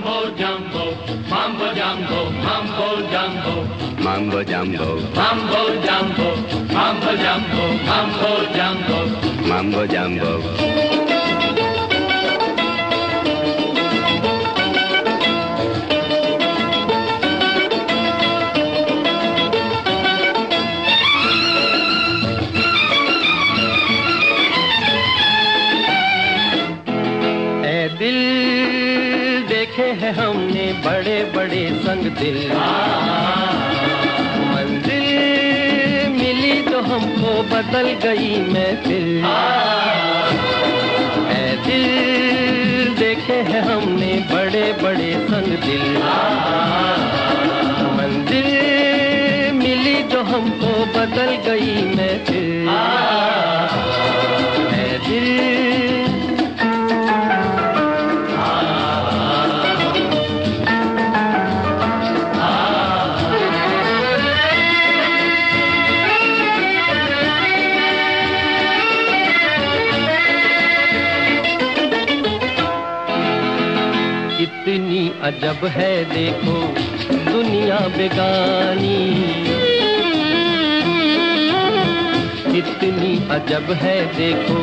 jumbo, mambo jumbo, mambo jumbo, mambo jumbo, mambo jumbo, mambo jumbo, mambo jumbo, mambo jumbo. ए देखे हैं हमने बड़े बड़े संग दिल। मंजिल मिली तो हमको बदल गई महफिल। ए दिल देखे हैं हमने बड़े बड़े संग दिल। मंजिल मिली तो हमको बदल गई महफिल। ए कितनी अजब है देखो, दुनिया बेगानी। कितनी अजब है देखो,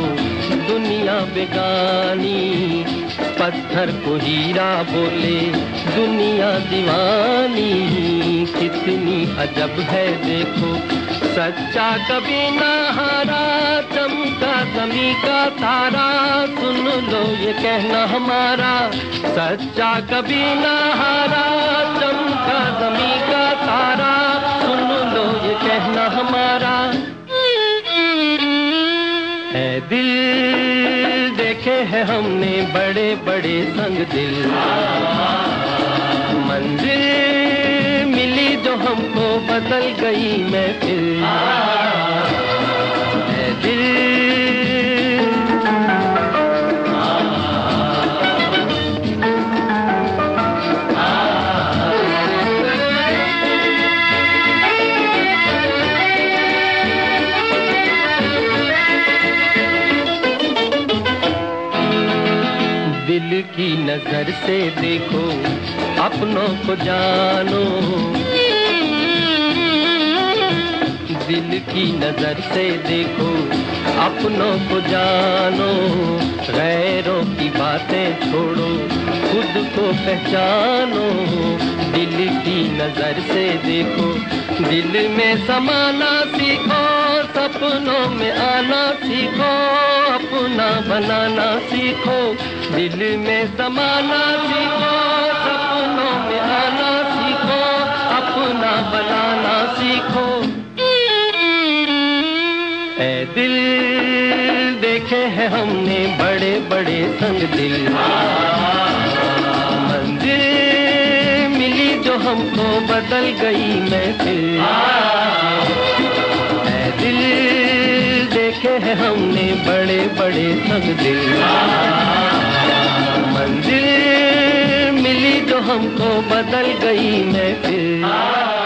दुनिया बेगानी। पत्थर को हीरा बोले, दुनिया दीवानी। कितनी अजब है देखो, सच्चा कभी ना हारा, चमका जमी का तारा। लो ये कहना हमारा, सच्चा कभी ना हारा, चमका जमी का तारा। सुन लो ये कहना हमारा। है दिल देखे हैं हमने बड़े बड़े संग दिल। मंजिल मिली जो हमको बदल गई महफिल। है की नज़र से देखो, अपनों को जानो। दिल की नज़र से देखो, अपनों को जानो। गैरों की बातें छोड़ो, खुद को पहचानो। दिल की नज़र से देखो, दिल में समाना सीखो, सपनों में आना सीखो, अपना बनाना सीखो। दिल में समाना सीखो, सपनों में आना सीखो, अपना बनाना सीखो। ए दिल देखे हैं हमने बड़े बड़े संग दिल। मंजिल मिली जो हमको बदल गई महफिल। ए दिल देखे हैं हमने बड़े बड़े संग दिल। हमको बदल गई महफिल